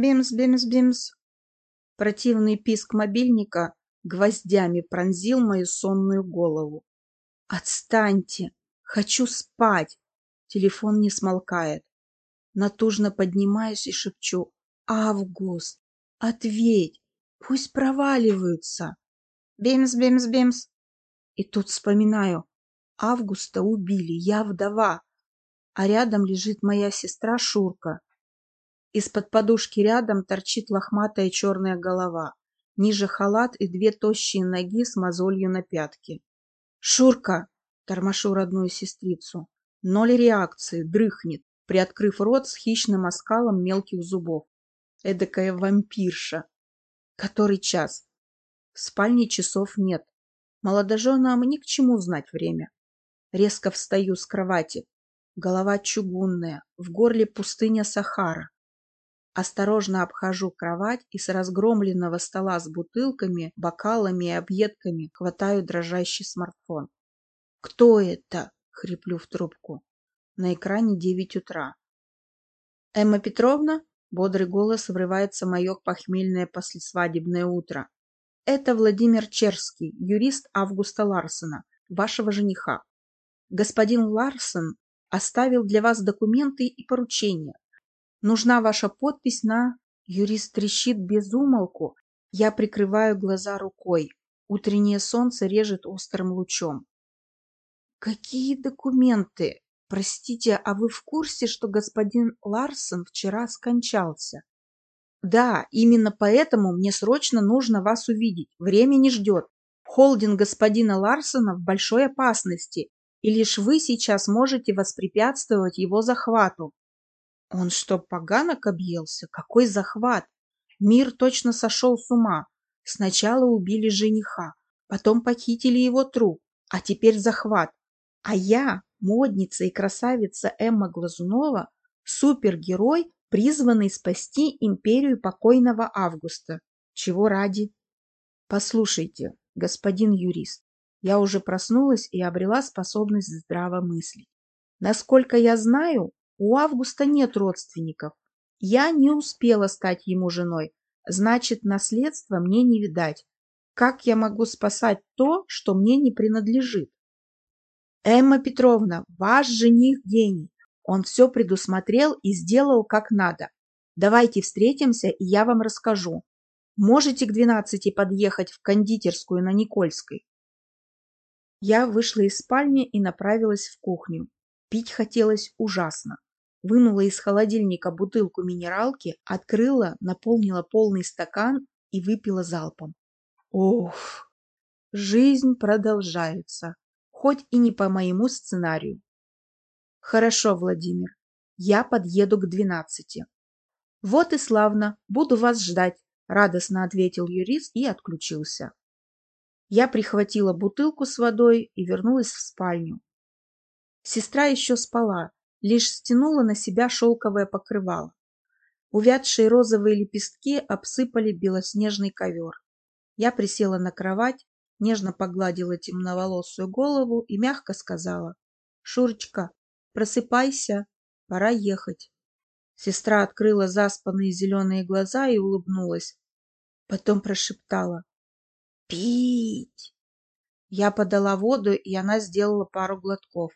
Бимс-бимс-бимс. Противный писк мобильника гвоздями пронзил мою сонную голову. «Отстаньте! Хочу спать!» Телефон не смолкает. Натужно поднимаюсь и шепчу. «Август! Ответь! Пусть проваливаются!» Бимс-бимс-бимс. И тут вспоминаю. Августа убили, я вдова. А рядом лежит моя сестра Шурка. Из-под подушки рядом торчит лохматая черная голова. Ниже халат и две тощие ноги с мозолью на пятке. «Шурка!» – тормошу родную сестрицу. Ноль реакции, дрыхнет, приоткрыв рот с хищным оскалом мелких зубов. Эдакая вампирша. Который час? В спальне часов нет. Молодоженам ни к чему знать время. Резко встаю с кровати. Голова чугунная, в горле пустыня Сахара. Осторожно обхожу кровать и с разгромленного стола с бутылками, бокалами и объедками хватаю дрожащий смартфон. «Кто это?» — хриплю в трубку. На экране девять утра. «Эмма Петровна?» — бодрый голос врывается в мое похмельное послесвадебное утро. «Это Владимир Черский, юрист Августа Ларсена, вашего жениха. Господин Ларсен оставил для вас документы и поручения. Нужна ваша подпись на... Юрист трещит без умолку. Я прикрываю глаза рукой. Утреннее солнце режет острым лучом. Какие документы? Простите, а вы в курсе, что господин Ларсен вчера скончался? Да, именно поэтому мне срочно нужно вас увидеть. Время не ждет. Холдинг господина Ларсена в большой опасности, и лишь вы сейчас можете воспрепятствовать его захвату. Он что, поганок объелся? Какой захват? Мир точно сошел с ума. Сначала убили жениха, потом похитили его труп, а теперь захват. А я, модница и красавица Эмма Глазунова, супергерой, призванный спасти империю покойного Августа. Чего ради? Послушайте, господин юрист, я уже проснулась и обрела способность здраво мыслить. Насколько я знаю, у Августа нет родственников. Я не успела стать ему женой, значит, наследство мне не видать. Как я могу спасать то, что мне не принадлежит? Эмма Петровна, ваш жених гений. Он все предусмотрел и сделал как надо. Давайте встретимся, и я вам расскажу. Можете к двенадцати подъехать в кондитерскую на Никольской? Я вышла из спальни и направилась в кухню. Пить хотелось ужасно вынула из холодильника бутылку минералки, открыла, наполнила полный стакан и выпила залпом. Ох, жизнь продолжается, хоть и не по моему сценарию. Хорошо, Владимир, я подъеду к двенадцати. Вот и славно, буду вас ждать, радостно ответил юрист и отключился. Я прихватила бутылку с водой и вернулась в спальню. Сестра еще спала, лишь стянула на себя шелковое покрывало. Увядшие розовые лепестки обсыпали белоснежный ковер. Я присела на кровать, нежно погладила темноволосую голову и мягко сказала. «Шурочка, просыпайся, пора ехать». Сестра открыла заспанные зеленые глаза и улыбнулась. Потом прошептала. «Пить!» Я подала воду, и она сделала пару глотков.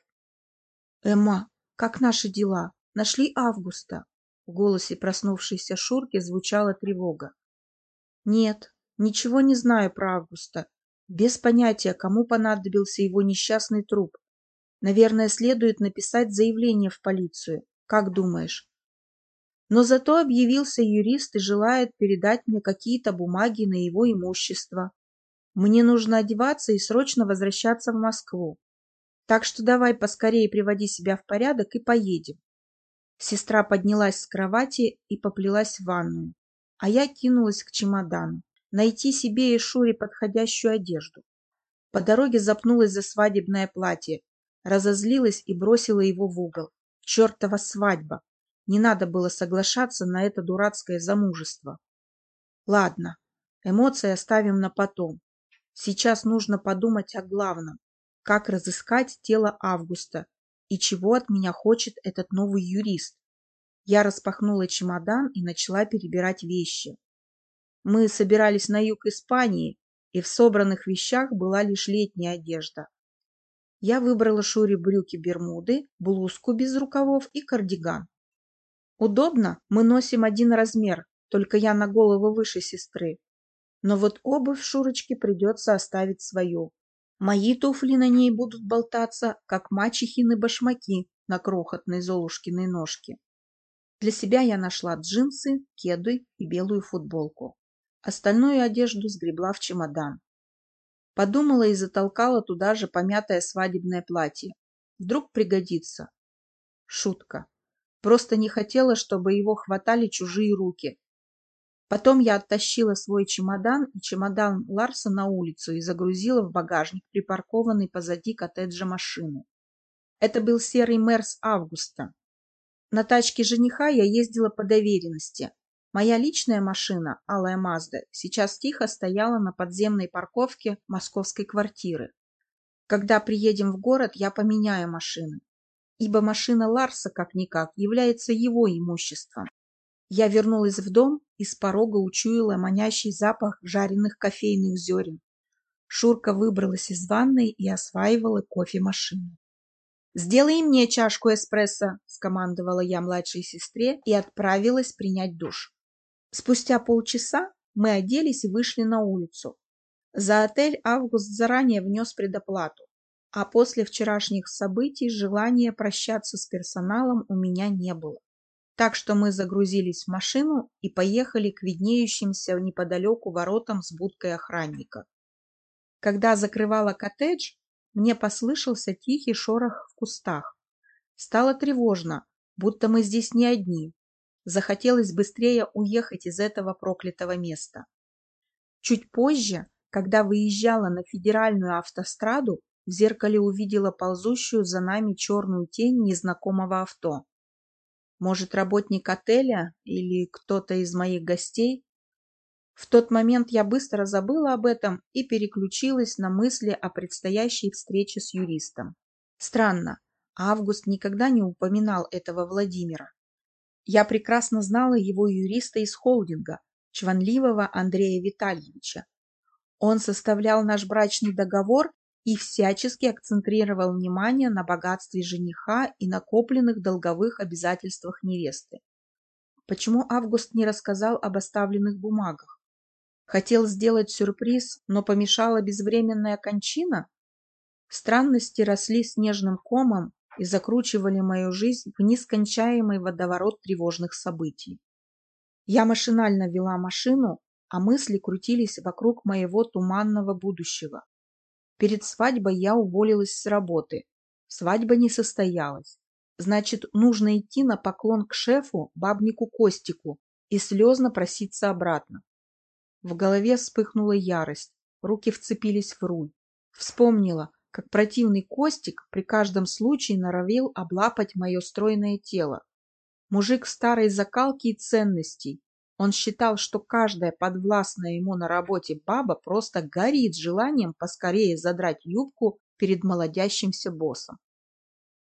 «Эмма, как наши дела? Нашли Августа?» В голосе проснувшейся Шурки звучала тревога. «Нет, ничего не знаю про Августа. Без понятия, кому понадобился его несчастный труп. Наверное, следует написать заявление в полицию. Как думаешь?» Но зато объявился юрист и желает передать мне какие-то бумаги на его имущество. Мне нужно одеваться и срочно возвращаться в Москву. Так что давай поскорее приводи себя в порядок и поедем. Сестра поднялась с кровати и поплелась в ванную, а я кинулась к чемодану, найти себе и Шуре подходящую одежду. По дороге запнулась за свадебное платье, разозлилась и бросила его в угол. Чертова свадьба! Не надо было соглашаться на это дурацкое замужество. Ладно, эмоции оставим на потом. Сейчас нужно подумать о главном как разыскать тело Августа и чего от меня хочет этот новый юрист. Я распахнула чемодан и начала перебирать вещи. Мы собирались на юг Испании, и в собранных вещах была лишь летняя одежда. Я выбрала Шуре брюки-бермуды, блузку без рукавов и кардиган. Удобно, мы носим один размер, только я на голову выше сестры. Но вот обувь Шурочке придется оставить свою. Мои туфли на ней будут болтаться, как мачехины башмаки на крохотной Золушкиной ножке. Для себя я нашла джинсы, кеды и белую футболку. Остальную одежду сгребла в чемодан. Подумала и затолкала туда же помятое свадебное платье. Вдруг пригодится. Шутка. Просто не хотела, чтобы его хватали чужие руки. Потом я оттащила свой чемодан и чемодан Ларса на улицу и загрузила в багажник припаркованный позади коттеджа машины. Это был серый Мерс Августа. На тачке жениха я ездила по доверенности, Моя личная машина, алая Мазда, сейчас тихо стояла на подземной парковке московской квартиры. Когда приедем в город, я поменяю машины, ибо машина Ларса, как-никак, является его имуществом. Я вернулась в дом и с порога учуяла манящий запах жареных кофейных зерен. Шурка выбралась из ванной и осваивала кофемашину. «Сделай мне чашку эспрессо», – скомандовала я младшей сестре и отправилась принять душ. Спустя полчаса мы оделись и вышли на улицу. За отель Август заранее внес предоплату, а после вчерашних событий желания прощаться с персоналом у меня не было. Так что мы загрузились в машину и поехали к виднеющимся неподалеку воротам с будкой охранника. Когда закрывала коттедж, мне послышался тихий шорох в кустах. Стало тревожно, будто мы здесь не одни. Захотелось быстрее уехать из этого проклятого места. Чуть позже, когда выезжала на федеральную автостраду, в зеркале увидела ползущую за нами черную тень незнакомого авто. Может, работник отеля или кто-то из моих гостей? В тот момент я быстро забыла об этом и переключилась на мысли о предстоящей встрече с юристом. Странно, Август никогда не упоминал этого Владимира. Я прекрасно знала его юриста из холдинга, чванливого Андрея Витальевича. Он составлял наш брачный договор и всячески акцентрировал внимание на богатстве жениха и накопленных долговых обязательствах невесты. Почему Август не рассказал об оставленных бумагах? Хотел сделать сюрприз, но помешала безвременная кончина? Странности росли снежным комом, и закручивали мою жизнь в нескончаемый водоворот тревожных событий. Я машинально вела машину, а мысли крутились вокруг моего туманного будущего. Перед свадьбой я уволилась с работы. Свадьба не состоялась. Значит, нужно идти на поклон к шефу, бабнику Костику, и слезно проситься обратно. В голове вспыхнула ярость, руки вцепились в руль. Вспомнила, как противный Костик при каждом случае норовил облапать мое стройное тело. Мужик старой закалки и ценностей. Он считал, что каждая подвластная ему на работе баба просто горит желанием поскорее задрать юбку перед молодящимся боссом.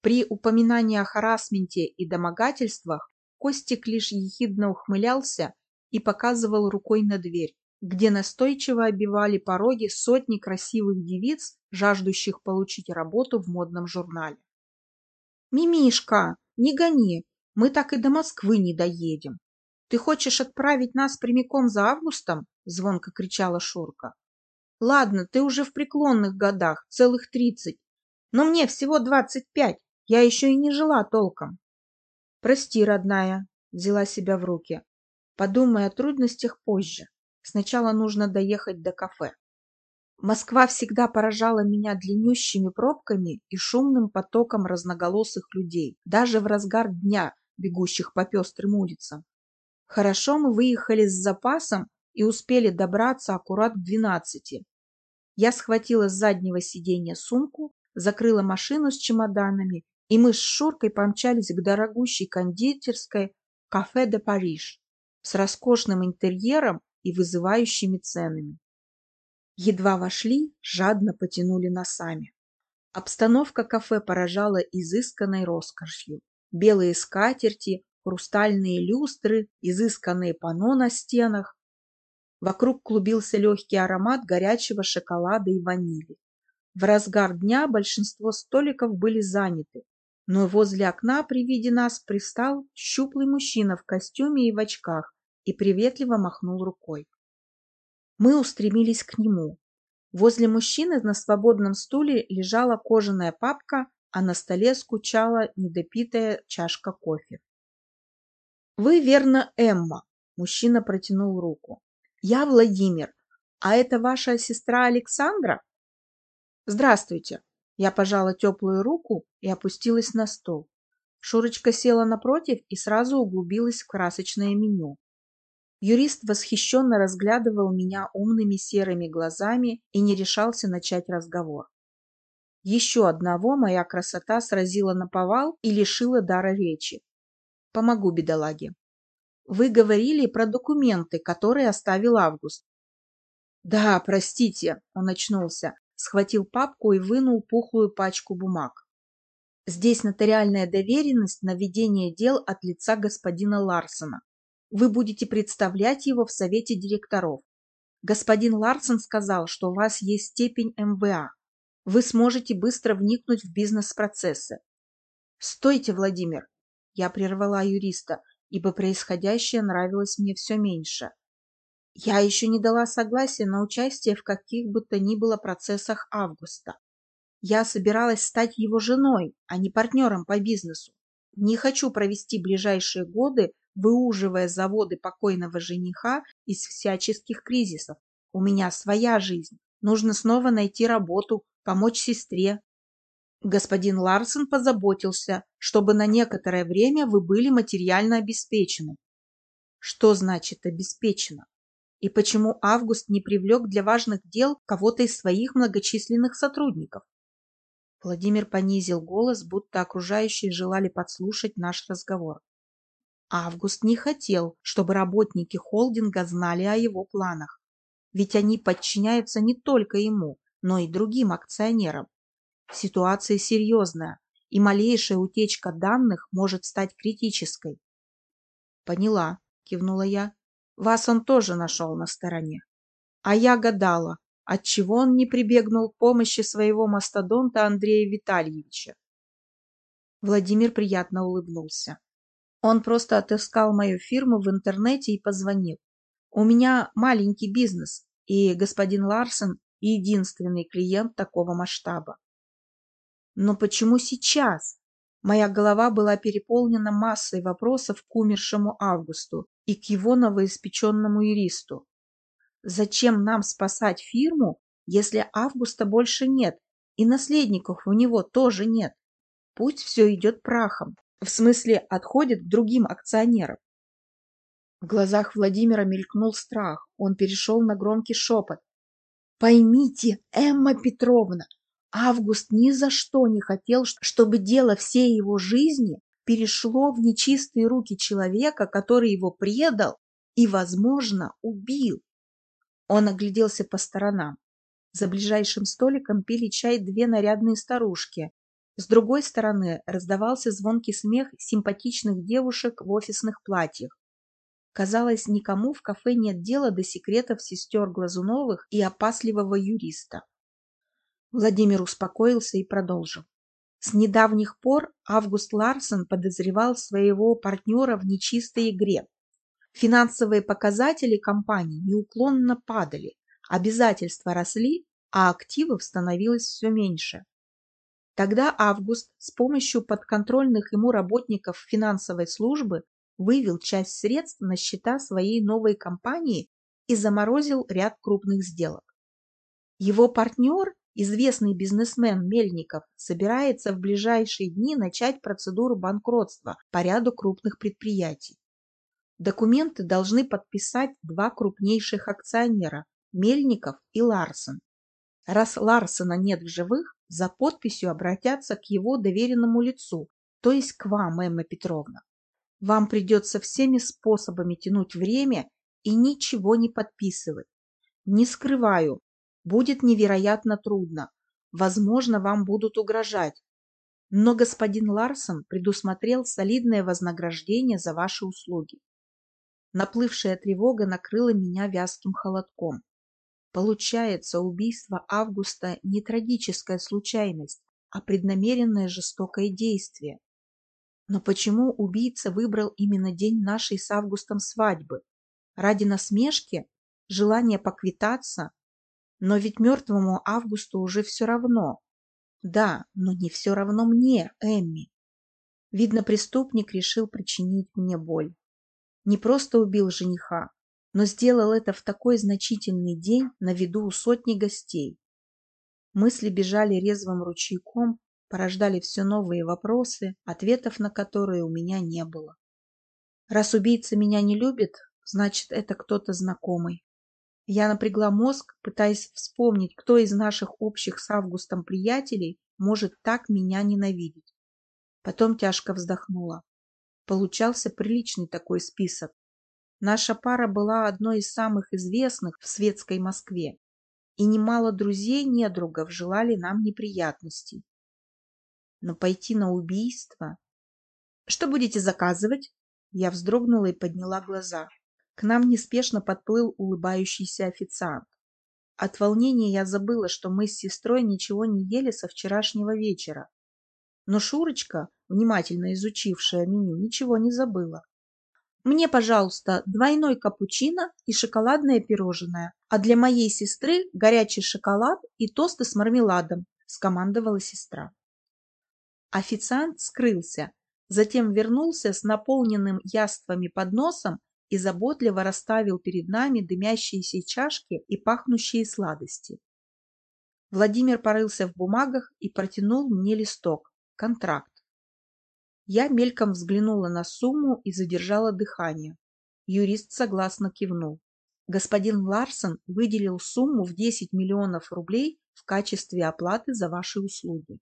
При упоминании о харасменте и домогательствах Костик лишь ехидно ухмылялся и показывал рукой на дверь, где настойчиво обивали пороги сотни красивых девиц, жаждущих получить работу в модном журнале. «Мимишка, не гони, мы так и до Москвы не доедем. Ты хочешь отправить нас прямиком за августом?» – звонко кричала Шурка. «Ладно, ты уже в преклонных годах, целых тридцать, но мне всего двадцать пять, я еще и не жила толком». «Прости, родная», – взяла себя в руки, – «подумай о трудностях позже». Сначала нужно доехать до кафе. Москва всегда поражала меня длиннющими пробками и шумным потоком разноголосых людей, даже в разгар дня, бегущих по пестрым улицам. Хорошо мы выехали с запасом и успели добраться аккурат к двенадцати. Я схватила с заднего сиденья сумку, закрыла машину с чемоданами, и мы с Шуркой помчались к дорогущей кондитерской «Кафе де Париж» с роскошным интерьером и вызывающими ценами. Едва вошли, жадно потянули носами. Обстановка кафе поражала изысканной роскошью. Белые скатерти, хрустальные люстры, изысканные панно на стенах. Вокруг клубился легкий аромат горячего шоколада и ванили. В разгар дня большинство столиков были заняты, но возле окна при виде нас пристал щуплый мужчина в костюме и в очках и приветливо махнул рукой. Мы устремились к нему. Возле мужчины на свободном стуле лежала кожаная папка, а на столе скучала недопитая чашка кофе. «Вы, верно, Эмма?» – мужчина протянул руку. «Я Владимир. А это ваша сестра Александра?» «Здравствуйте!» Я пожала теплую руку и опустилась на стол. Шурочка села напротив и сразу углубилась в красочное меню. Юрист восхищенно разглядывал меня умными серыми глазами и не решался начать разговор. Еще одного моя красота сразила на повал и лишила дара речи. Помогу бедолаге. Вы говорили про документы, которые оставил Август. Да, простите, он очнулся, схватил папку и вынул пухлую пачку бумаг. Здесь нотариальная доверенность на ведение дел от лица господина Ларсона. Вы будете представлять его в совете директоров. Господин Ларсон сказал, что у вас есть степень МВА. Вы сможете быстро вникнуть в бизнес-процессы. Стойте, Владимир. Я прервала юриста, ибо происходящее нравилось мне все меньше. Я еще не дала согласия на участие в каких бы то ни было процессах Августа. Я собиралась стать его женой, а не партнером по бизнесу. Не хочу провести ближайшие годы выуживая заводы покойного жениха из всяческих кризисов. У меня своя жизнь. Нужно снова найти работу, помочь сестре. Господин Ларсон позаботился, чтобы на некоторое время вы были материально обеспечены. Что значит обеспечено? И почему Август не привлек для важных дел кого-то из своих многочисленных сотрудников? Владимир понизил голос, будто окружающие желали подслушать наш разговор. Август не хотел, чтобы работники холдинга знали о его планах. Ведь они подчиняются не только ему, но и другим акционерам. Ситуация серьезная, и малейшая утечка данных может стать критической. «Поняла», – кивнула я. «Вас он тоже нашел на стороне. А я гадала, отчего он не прибегнул к помощи своего мастодонта Андрея Витальевича. Владимир приятно улыбнулся. Он просто отыскал мою фирму в интернете и позвонил. У меня маленький бизнес, и господин Ларсен – единственный клиент такого масштаба. Но почему сейчас? Моя голова была переполнена массой вопросов к умершему Августу и к его новоиспеченному юристу. Зачем нам спасать фирму, если Августа больше нет, и наследников у него тоже нет? Пусть все идет прахом. В смысле, отходит к другим акционерам. В глазах Владимира мелькнул страх. Он перешел на громкий шепот. «Поймите, Эмма Петровна, Август ни за что не хотел, чтобы дело всей его жизни перешло в нечистые руки человека, который его предал и, возможно, убил. Он огляделся по сторонам. За ближайшим столиком пили чай две нарядные старушки, с другой стороны раздавался звонкий смех симпатичных девушек в офисных платьях. Казалось, никому в кафе нет дела до секретов сестер Глазуновых и опасливого юриста. Владимир успокоился и продолжил. С недавних пор Август Ларсен подозревал своего партнера в нечистой игре. Финансовые показатели компании неуклонно падали, обязательства росли, а активов становилось все меньше. Тогда Август с помощью подконтрольных ему работников финансовой службы вывел часть средств на счета своей новой компании и заморозил ряд крупных сделок. Его партнер, известный бизнесмен Мельников, собирается в ближайшие дни начать процедуру банкротства по ряду крупных предприятий. Документы должны подписать два крупнейших акционера – Мельников и Ларсен. Раз Ларсена нет в живых, за подписью обратятся к его доверенному лицу, то есть к вам, Эмма Петровна. Вам придется всеми способами тянуть время и ничего не подписывать. Не скрываю, будет невероятно трудно. Возможно, вам будут угрожать. Но господин Ларсон предусмотрел солидное вознаграждение за ваши услуги. Наплывшая тревога накрыла меня вязким холодком. Получается, убийство Августа не трагическая случайность, а преднамеренное жестокое действие. Но почему убийца выбрал именно день нашей с Августом свадьбы? Ради насмешки? Желания поквитаться? Но ведь мертвому Августу уже все равно. Да, но не все равно мне, Эмми. Видно, преступник решил причинить мне боль. Не просто убил жениха, но сделал это в такой значительный день на виду у сотни гостей. Мысли бежали резвым ручейком, порождали все новые вопросы, ответов на которые у меня не было. Раз убийца меня не любит, значит, это кто-то знакомый. Я напрягла мозг, пытаясь вспомнить, кто из наших общих с Августом приятелей может так меня ненавидеть. Потом тяжко вздохнула. Получался приличный такой список. Наша пара была одной из самых известных в светской Москве, и немало друзей-недругов желали нам неприятностей. Но пойти на убийство... Что будете заказывать? Я вздрогнула и подняла глаза. К нам неспешно подплыл улыбающийся официант. От волнения я забыла, что мы с сестрой ничего не ели со вчерашнего вечера. Но Шурочка, внимательно изучившая меню, ничего не забыла. Мне, пожалуйста, двойной капучино и шоколадное пирожное, а для моей сестры горячий шоколад и тосты с мармеладом, скомандовала сестра. Официант скрылся, затем вернулся с наполненным яствами подносом и заботливо расставил перед нами дымящиеся чашки и пахнущие сладости. Владимир порылся в бумагах и протянул мне листок, контракт. Я мельком взглянула на сумму и задержала дыхание. Юрист согласно кивнул. Господин Ларсон выделил сумму в 10 миллионов рублей в качестве оплаты за ваши услуги.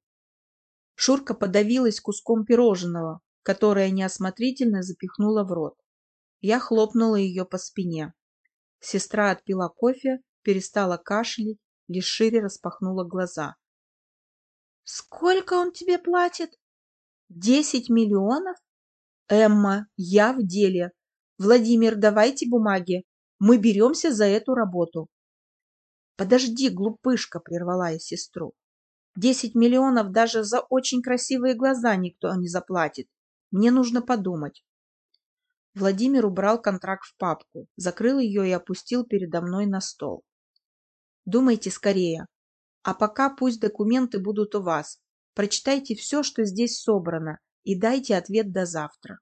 Шурка подавилась куском пирожного, которое неосмотрительно запихнула в рот. Я хлопнула ее по спине. Сестра отпила кофе, перестала кашлять, лишь шире распахнула глаза. «Сколько он тебе платит?» Десять миллионов? Эмма, я в деле. Владимир, давайте бумаги. Мы беремся за эту работу. Подожди, глупышка, прервала я сестру. Десять миллионов даже за очень красивые глаза никто не заплатит. Мне нужно подумать. Владимир убрал контракт в папку, закрыл ее и опустил передо мной на стол. Думайте скорее. А пока пусть документы будут у вас. Прочитайте все, что здесь собрано, и дайте ответ до завтра.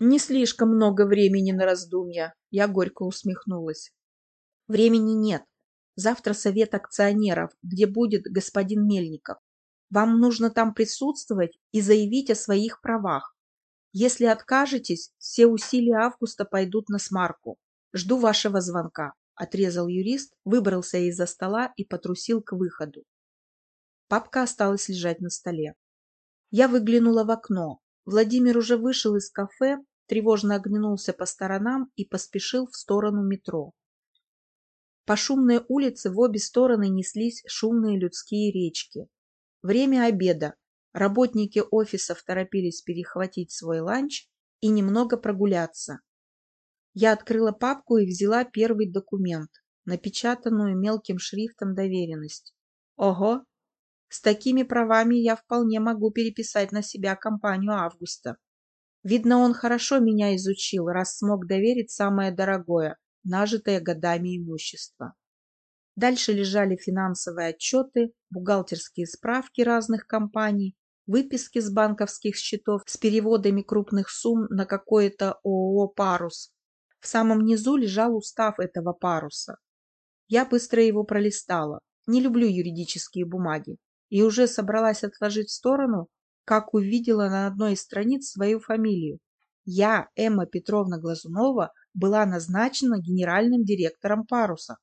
Не слишком много времени на раздумья, я горько усмехнулась. Времени нет. Завтра совет акционеров, где будет господин Мельников. Вам нужно там присутствовать и заявить о своих правах. Если откажетесь, все усилия Августа пойдут на смарку. Жду вашего звонка, отрезал юрист, выбрался из-за стола и потрусил к выходу. Папка осталась лежать на столе. Я выглянула в окно. Владимир уже вышел из кафе, тревожно оглянулся по сторонам и поспешил в сторону метро. По шумной улице в обе стороны неслись шумные людские речки. Время обеда. Работники офисов торопились перехватить свой ланч и немного прогуляться. Я открыла папку и взяла первый документ, напечатанную мелким шрифтом доверенность. Ого, с такими правами я вполне могу переписать на себя компанию Августа. Видно, он хорошо меня изучил, раз смог доверить самое дорогое, нажитое годами имущество. Дальше лежали финансовые отчеты, бухгалтерские справки разных компаний, выписки с банковских счетов с переводами крупных сумм на какое-то ООО «Парус». В самом низу лежал устав этого паруса. Я быстро его пролистала. Не люблю юридические бумаги и уже собралась отложить в сторону, как увидела на одной из страниц свою фамилию. Я, Эмма Петровна Глазунова, была назначена генеральным директором «Паруса».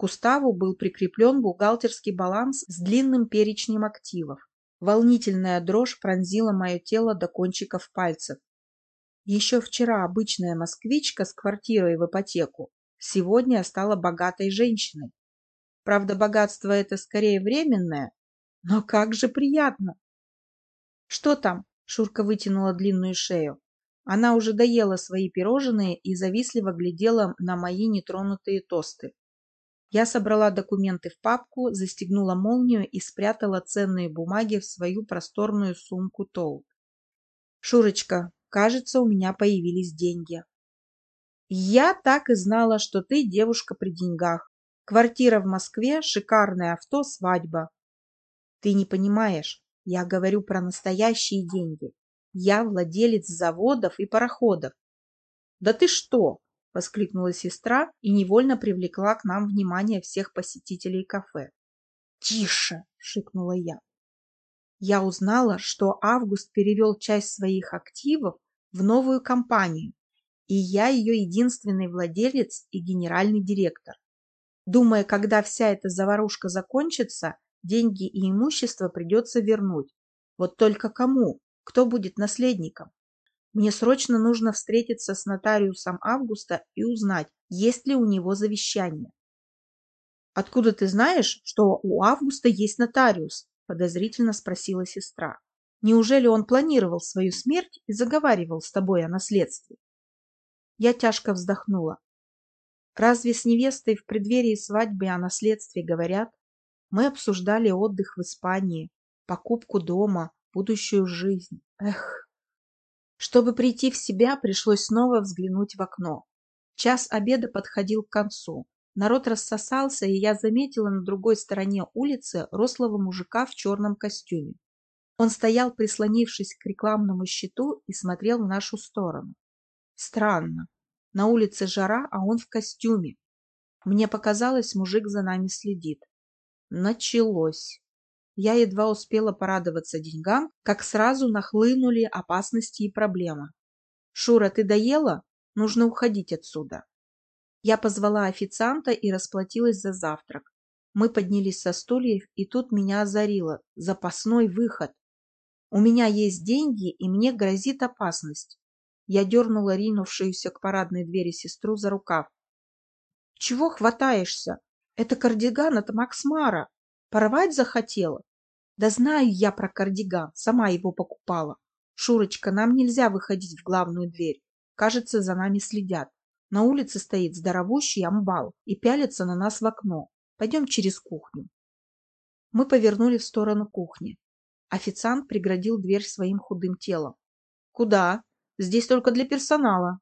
К уставу был прикреплен бухгалтерский баланс с длинным перечнем активов. Волнительная дрожь пронзила мое тело до кончиков пальцев. Еще вчера обычная москвичка с квартирой в ипотеку, сегодня стала богатой женщиной. Правда, богатство это скорее временное, но как же приятно! Что там? Шурка вытянула длинную шею. Она уже доела свои пирожные и завистливо глядела на мои нетронутые тосты. Я собрала документы в папку, застегнула молнию и спрятала ценные бумаги в свою просторную сумку Толт. «Шурочка, кажется, у меня появились деньги». «Я так и знала, что ты девушка при деньгах. Квартира в Москве, шикарное авто, свадьба». «Ты не понимаешь, я говорю про настоящие деньги. Я владелец заводов и пароходов. Да ты что? Воскликнула сестра и невольно привлекла к нам внимание всех посетителей кафе. Тише, шикнула я. Я узнала, что Август перевел часть своих активов в новую компанию, и я ее единственный владелец и генеральный директор. Думая, когда вся эта заварушка закончится, деньги и имущество придется вернуть. Вот только кому? Кто будет наследником? Мне срочно нужно встретиться с нотариусом Августа и узнать, есть ли у него завещание. «Откуда ты знаешь, что у Августа есть нотариус?» – подозрительно спросила сестра. «Неужели он планировал свою смерть и заговаривал с тобой о наследстве?» Я тяжко вздохнула. «Разве с невестой в преддверии свадьбы о наследстве говорят? Мы обсуждали отдых в Испании, покупку дома, будущую жизнь. Эх! Чтобы прийти в себя, пришлось снова взглянуть в окно. Час обеда подходил к концу. Народ рассосался, и я заметила на другой стороне улицы рослого мужика в черном костюме. Он стоял, прислонившись к рекламному щиту, и смотрел в нашу сторону. Странно. На улице жара, а он в костюме. Мне показалось, мужик за нами следит. Началось. Я едва успела порадоваться деньгам, как сразу нахлынули опасности и проблемы. «Шура, ты доела? Нужно уходить отсюда». Я позвала официанта и расплатилась за завтрак. Мы поднялись со стульев, и тут меня озарило. Запасной выход. У меня есть деньги, и мне грозит опасность. Я дернула ринувшуюся к парадной двери сестру за рукав. «Чего хватаешься? Это кардиган от Максмара. Порвать захотела? Да знаю я про кардиган, сама его покупала. Шурочка, нам нельзя выходить в главную дверь. Кажется, за нами следят. На улице стоит здоровущий амбал и пялится на нас в окно. Пойдем через кухню. Мы повернули в сторону кухни. Официант преградил дверь своим худым телом. Куда? Здесь только для персонала.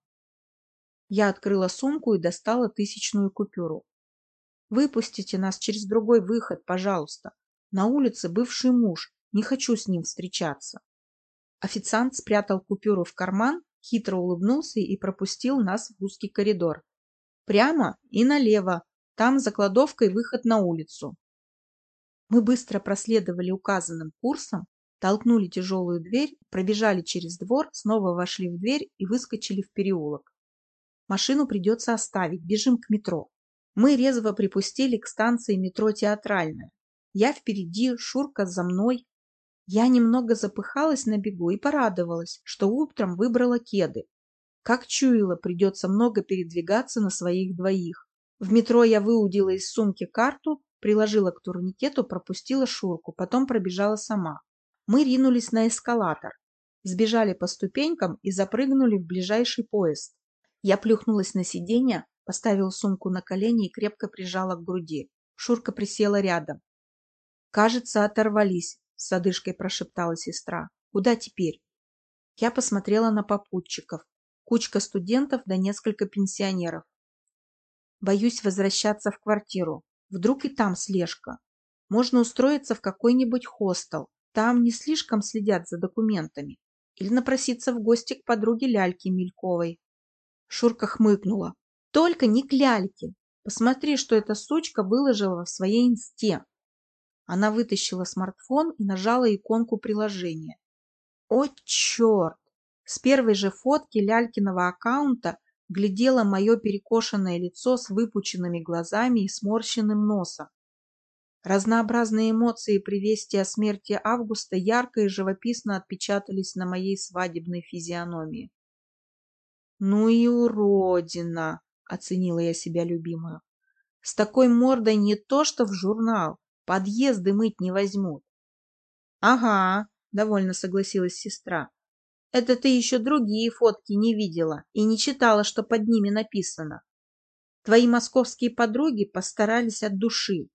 Я открыла сумку и достала тысячную купюру. Выпустите нас через другой выход, пожалуйста. На улице бывший муж, не хочу с ним встречаться. Официант спрятал купюру в карман, хитро улыбнулся и пропустил нас в узкий коридор. Прямо и налево, там за кладовкой выход на улицу. Мы быстро проследовали указанным курсом, толкнули тяжелую дверь, пробежали через двор, снова вошли в дверь и выскочили в переулок. Машину придется оставить, бежим к метро. Мы резво припустили к станции метро «Театральная». Я впереди, Шурка за мной. Я немного запыхалась на бегу и порадовалась, что утром выбрала кеды. Как чуяла, придется много передвигаться на своих двоих. В метро я выудила из сумки карту, приложила к турникету, пропустила Шурку, потом пробежала сама. Мы ринулись на эскалатор, сбежали по ступенькам и запрыгнули в ближайший поезд. Я плюхнулась на сиденье, Поставила сумку на колени и крепко прижала к груди. Шурка присела рядом. «Кажется, оторвались», — с одышкой прошептала сестра. «Куда теперь?» Я посмотрела на попутчиков. Кучка студентов да несколько пенсионеров. Боюсь возвращаться в квартиру. Вдруг и там слежка. Можно устроиться в какой-нибудь хостел. Там не слишком следят за документами. Или напроситься в гости к подруге Ляльке Мельковой. Шурка хмыкнула. Только не кляльки. Посмотри, что эта сучка выложила в своей инсте. Она вытащила смартфон и нажала иконку приложения. О, черт! С первой же фотки Лялькиного аккаунта глядело мое перекошенное лицо с выпученными глазами и сморщенным носом. Разнообразные эмоции при вести о смерти Августа ярко и живописно отпечатались на моей свадебной физиономии. «Ну и уродина!» оценила я себя любимую. С такой мордой не то что в журнал, подъезды мыть не возьмут. Ага, довольно согласилась сестра. Это ты еще другие фотки не видела и не читала, что под ними написано. Твои московские подруги постарались от души.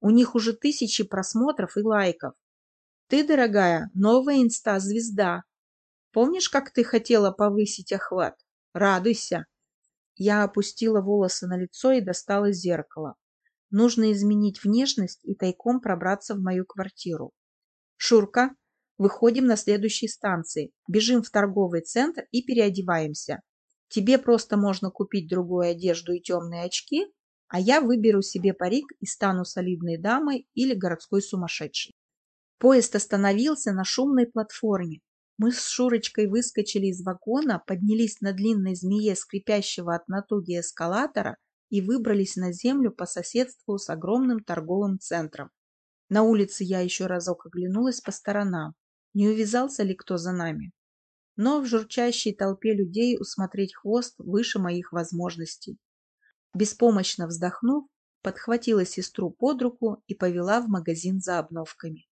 У них уже тысячи просмотров и лайков. Ты, дорогая, новая инста-звезда. Помнишь, как ты хотела повысить охват? Радуйся. Я опустила волосы на лицо и достала зеркало. Нужно изменить внешность и тайком пробраться в мою квартиру. Шурка, выходим на следующей станции, бежим в торговый центр и переодеваемся. Тебе просто можно купить другую одежду и темные очки, а я выберу себе парик и стану солидной дамой или городской сумасшедшей. Поезд остановился на шумной платформе. Мы с Шурочкой выскочили из вагона, поднялись на длинной змее скрипящего от натуги эскалатора и выбрались на землю по соседству с огромным торговым центром. На улице я еще разок оглянулась по сторонам, не увязался ли кто за нами. Но в журчащей толпе людей усмотреть хвост выше моих возможностей. Беспомощно вздохнув, подхватила сестру под руку и повела в магазин за обновками.